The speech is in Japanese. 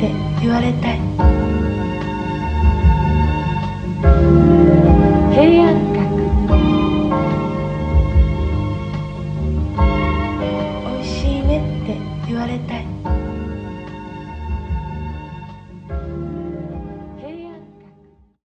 って言われたい平安閣。おいしいねって言われたい。